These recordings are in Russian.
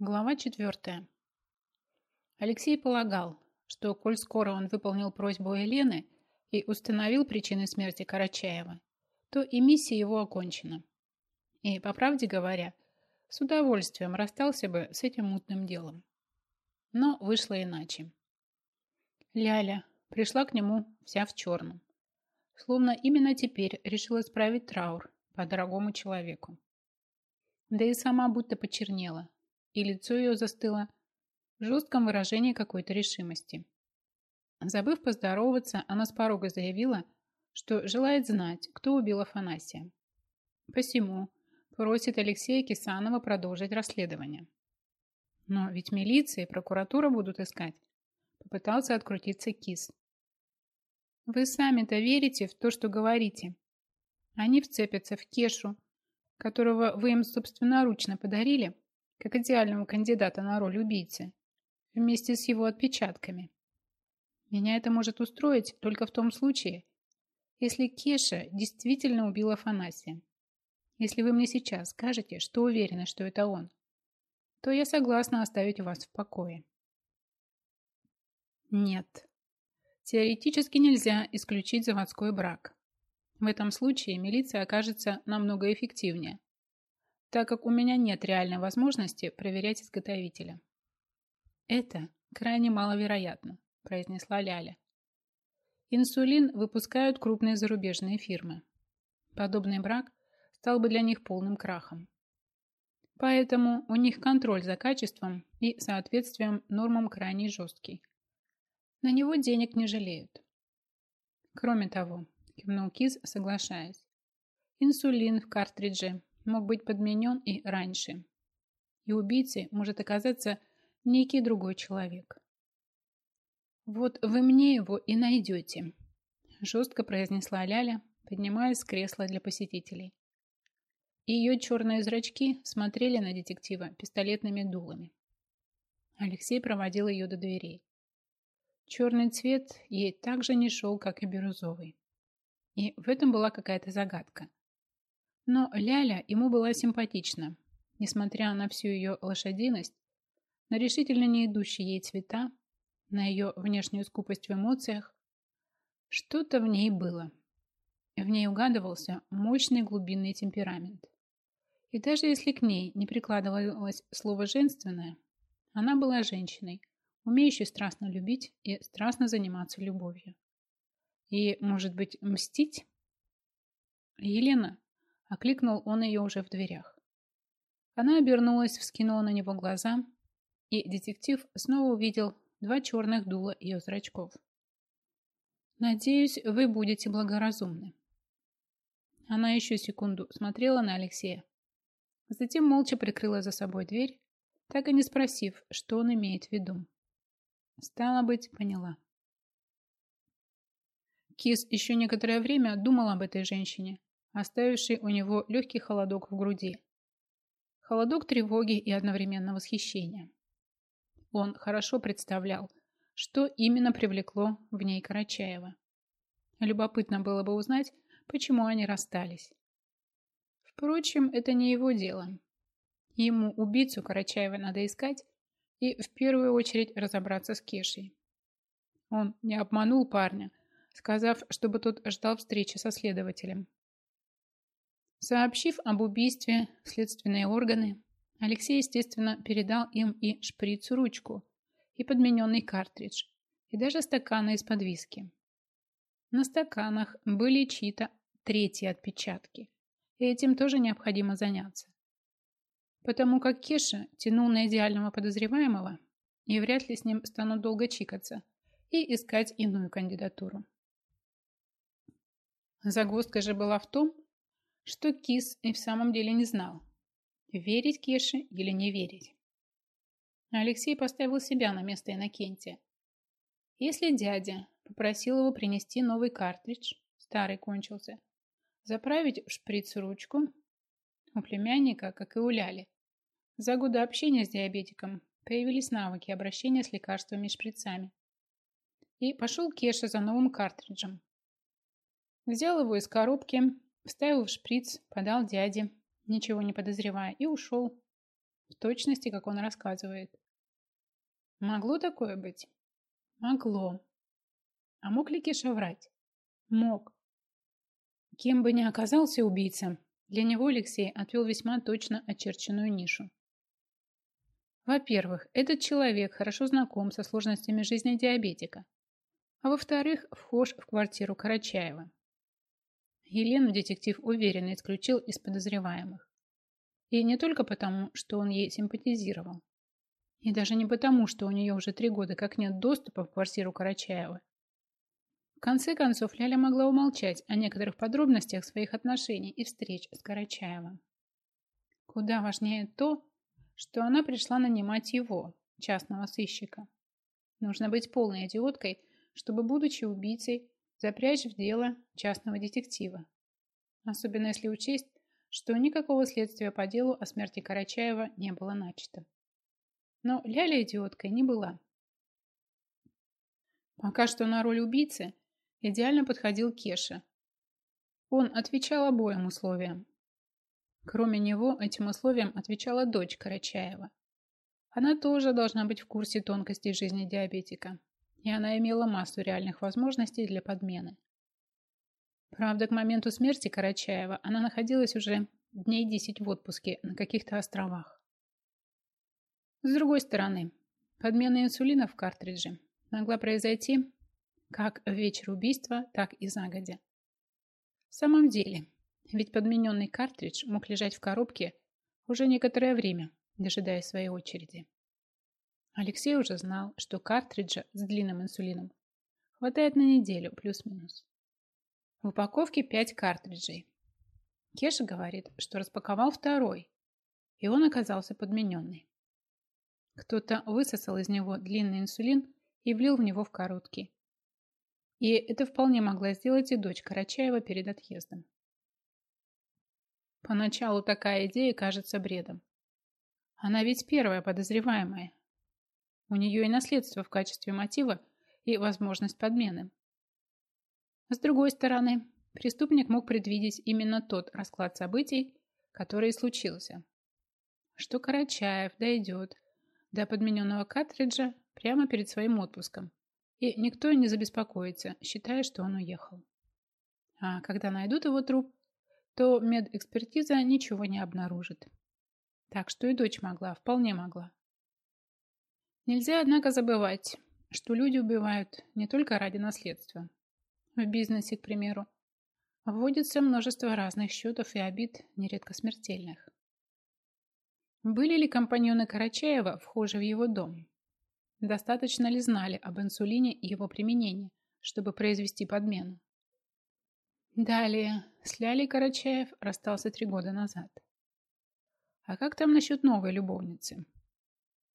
Глава четвертая. Алексей полагал, что, коль скоро он выполнил просьбу Елены и установил причины смерти Карачаева, то и миссия его окончена. И, по правде говоря, с удовольствием расстался бы с этим мутным делом. Но вышло иначе. Ляля пришла к нему вся в черном, словно именно теперь решила справить траур по дорогому человеку. Да и сама будто почернела, и лицо ее застыло в жестком выражении какой-то решимости. Забыв поздороваться, она с порога заявила, что желает знать, кто убил Афанасия. Посему просит Алексея Кисанова продолжить расследование. Но ведь милиция и прокуратура будут искать. Попытался открутиться Кис. Вы сами-то верите в то, что говорите. Они вцепятся в Кешу, которого вы им собственноручно подарили, как идеального кандидата на роль убийцы, вместе с его отпечатками. Меня это может устроить только в том случае, если Кеша действительно убил Афанасия. Если вы мне сейчас скажете, что уверены, что это он, то я согласна оставить вас в покое. Нет. Теоретически нельзя исключить заводской брак. В этом случае милиция окажется намного эффективнее так как у меня нет реальной возможности проверять изготовителя. Это крайне маловероятно, произнесла Ляля. Инсулин выпускают крупные зарубежные фирмы. Подобный брак стал бы для них полным крахом. Поэтому у них контроль за качеством и соответствием нормам крайне жесткий. На него денег не жалеют. Кроме того, кивнул Киз, соглашаясь, инсулин в картридже мог быть подменен и раньше. И убийцей может оказаться некий другой человек. «Вот вы мне его и найдете», – жестко произнесла Ляля, поднимаясь с кресла для посетителей. Ее черные зрачки смотрели на детектива пистолетными дулами. Алексей проводил ее до дверей. Черный цвет ей также не шел, как и бирюзовый. И в этом была какая-то загадка. Но Ляля ему была симпатична, несмотря на всю ее лошадиность, на решительно не идущие ей цвета, на ее внешнюю скупость в эмоциях. Что-то в ней было. В ней угадывался мощный глубинный темперамент. И даже если к ней не прикладывалось слово «женственное», она была женщиной, умеющей страстно любить и страстно заниматься любовью. И, может быть, мстить? Елена Окликнул он ее уже в дверях. Она обернулась, вскинула на него глаза, и детектив снова увидел два черных дула ее зрачков. «Надеюсь, вы будете благоразумны». Она еще секунду смотрела на Алексея. Затем молча прикрыла за собой дверь, так и не спросив, что он имеет в виду. Стало быть, поняла. Кис еще некоторое время думал об этой женщине, оставивший у него легкий холодок в груди. Холодок тревоги и одновременно восхищения. Он хорошо представлял, что именно привлекло в ней Карачаева. Любопытно было бы узнать, почему они расстались. Впрочем, это не его дело. Ему убийцу Карачаева надо искать и в первую очередь разобраться с Кешей. Он не обманул парня, сказав, чтобы тот ждал встречи со следователем. Сообщив об убийстве следственные органы, Алексей, естественно, передал им и шприц-ручку, и подмененный картридж, и даже стаканы из-под виски. На стаканах были чьи-то третьи отпечатки, и этим тоже необходимо заняться. Потому как Кеша тянул на идеального подозреваемого, и вряд ли с ним станут долго чикаться и искать иную кандидатуру. Загвоздка же была в том, что Кис и в самом деле не знал, верить Кеше или не верить. Алексей поставил себя на место Иннокентия. Если дядя попросил его принести новый картридж, старый кончился, заправить в шприц ручку, у племянника, как и у Ляли, за годы общения с диабетиком появились навыки обращения с лекарствами и шприцами. И пошел Кеша за новым картриджем. Взял его из коробки Вставил в шприц, подал дяде, ничего не подозревая, и ушел. В точности, как он рассказывает. Могло такое быть? Могло. А мог ли Кеша врать? Мог. Кем бы ни оказался убийца, для него Алексей отвел весьма точно очерченную нишу. Во-первых, этот человек хорошо знаком со сложностями жизни диабетика. А во-вторых, вхож в квартиру Карачаева. Елену детектив уверенно исключил из подозреваемых. И не только потому, что он ей симпатизировал. И даже не потому, что у нее уже три года как нет доступа в квартиру Карачаева. В конце концов, Ляля могла умолчать о некоторых подробностях своих отношений и встреч с Карачаевым. Куда важнее то, что она пришла нанимать его, частного сыщика. Нужно быть полной идиоткой, чтобы, будучи убийцей, запрячь в дело частного детектива. Особенно если учесть, что никакого следствия по делу о смерти Карачаева не было начато. Но Ляля идиоткой не была. Пока что на роль убийцы идеально подходил Кеша. Он отвечал обоим условиям. Кроме него, этим условиям отвечала дочь Карачаева. Она тоже должна быть в курсе тонкостей жизни диабетика, и она имела массу реальных возможностей для подмены. Правда, к моменту смерти Карачаева она находилась уже дней 10 в отпуске на каких-то островах. С другой стороны, подмена инсулина в картридже могла произойти как в вечер убийства, так и загодя. В самом деле, ведь подмененный картридж мог лежать в коробке уже некоторое время, дожидаясь своей очереди. Алексей уже знал, что картриджа с длинным инсулином хватает на неделю плюс-минус. В упаковке 5 картриджей. Кеша говорит, что распаковал второй, и он оказался подмененный. Кто-то высосал из него длинный инсулин и влил в него в короткий. И это вполне могла сделать и дочь Карачаева перед отъездом. Поначалу такая идея кажется бредом. Она ведь первая подозреваемая. У нее и наследство в качестве мотива, и возможность подмены. С другой стороны, преступник мог предвидеть именно тот расклад событий, который и случился. Что Карачаев дойдет до подмененного картриджа прямо перед своим отпуском, и никто не забеспокоится, считая, что он уехал. А когда найдут его труп, то медэкспертиза ничего не обнаружит. Так что и дочь могла, вполне могла. Нельзя, однако, забывать, что люди убивают не только ради наследства. В бизнесе, к примеру, вводится множество разных счетов и обид, нередко смертельных. Были ли компаньоны Карачаева вхожи в его дом? Достаточно ли знали об инсулине и его применении, чтобы произвести подмену? Далее, с Лялей Карачаев расстался три года назад. А как там насчет новой любовницы?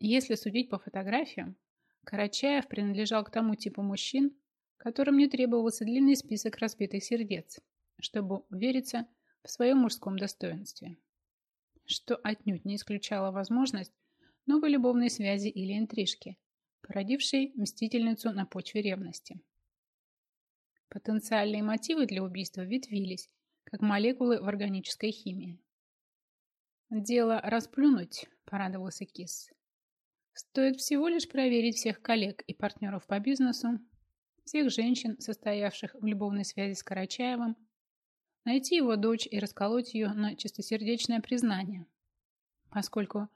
Если судить по фотографиям, Карачаев принадлежал к тому типу мужчин, которым не требовался длинный список разбитых сердец, чтобы увериться в своем мужском достоинстве. Что отнюдь не исключало возможность новой любовной связи или интрижки, породившей мстительницу на почве ревности. Потенциальные мотивы для убийства ветвились, как молекулы в органической химии. «Дело расплюнуть», – порадовался Кис. «Стоит всего лишь проверить всех коллег и партнеров по бизнесу, всех женщин, состоявших в любовной связи с Карачаевым, найти его дочь и расколоть ее на чистосердечное признание, поскольку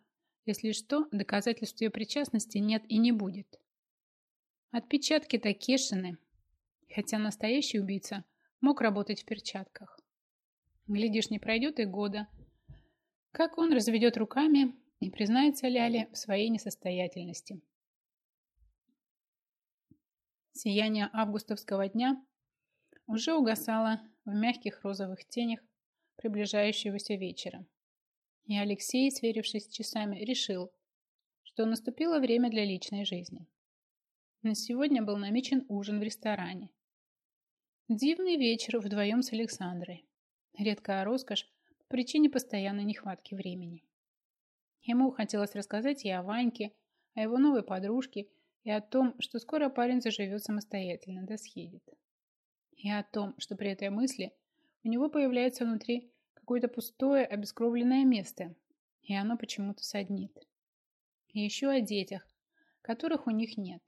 если что, доказательств ее причастности нет и не будет. Отпечатки Такешины, хотя настоящий убийца мог работать в перчатках. Глядишь, не пройдет и года. Как он разведет руками и признается Ляле в своей несостоятельности. Сияние августовского дня уже угасало в мягких розовых тенях приближающегося вечера. И Алексей, сверившись с часами, решил, что наступило время для личной жизни. На сегодня был намечен ужин в ресторане. Дивный вечер вдвоем с Александрой. Редкая роскошь по причине постоянной нехватки времени. Ему хотелось рассказать и о Ваньке, о его новой подружке, и о том, что скоро парень заживет самостоятельно, да съедет. И о том, что при этой мысли у него появляется внутри какое-то пустое, обескровленное место, и оно почему-то саднит. И еще о детях, которых у них нет.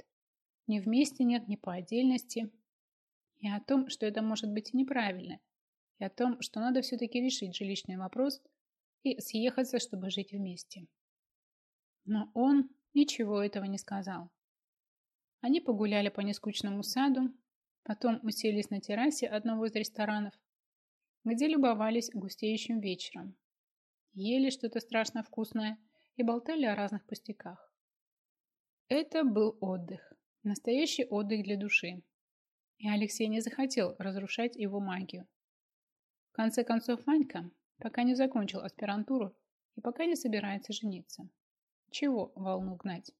Ни вместе нет, ни по отдельности. И о том, что это может быть неправильно. И о том, что надо все-таки решить жилищный вопрос и съехаться, чтобы жить вместе. Но он ничего этого не сказал. Они погуляли по нескучному саду, потом уселись на террасе одного из ресторанов, где любовались густеющим вечером, ели что-то страшно вкусное и болтали о разных пустяках. Это был отдых, настоящий отдых для души, и Алексей не захотел разрушать его магию. В конце концов, Ванька пока не закончил аспирантуру и пока не собирается жениться. Чего волну гнать?